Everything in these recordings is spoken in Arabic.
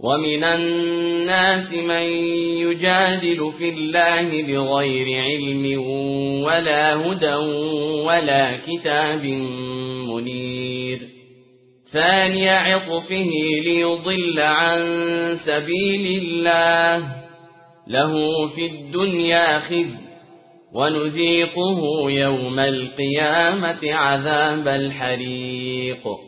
ومن الناس من يجادل في الله بغير علم ولا هدى ولا كتاب منير. ثاني عطفه ليضل عن سبيل الله. له في الدنيا خزي ونذيقه يوم القيامة عذاب الحريق.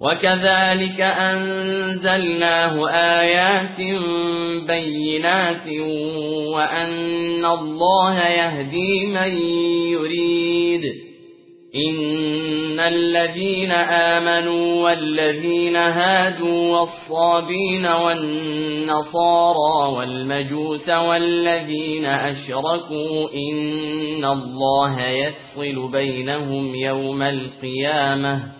وكذلك أنزلناه آيات بينات وأن الله يهدي من يريد. إن الذين آمنوا والذين هادوا والصابين والنصارى والمجوس والذين أشركوا إن الله يفصل بينهم يوم القيامة.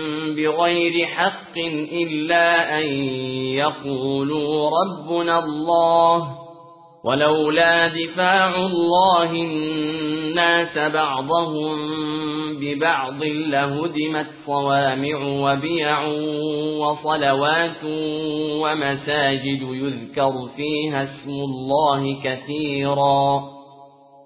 بغير حق إلا أن يقولوا ربنا الله ولولا دفاع الله الناس بعضهم ببعض لهدمت صوامع وبيع وصلوات ومساجد يذكر فيها اسم الله كثيراً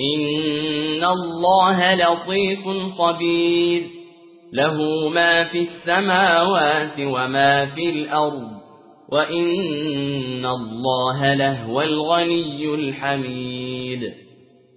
إن الله لطيف خبير. له ما في السماوات وما في الأرض وإن الله لهو الغني الحميد.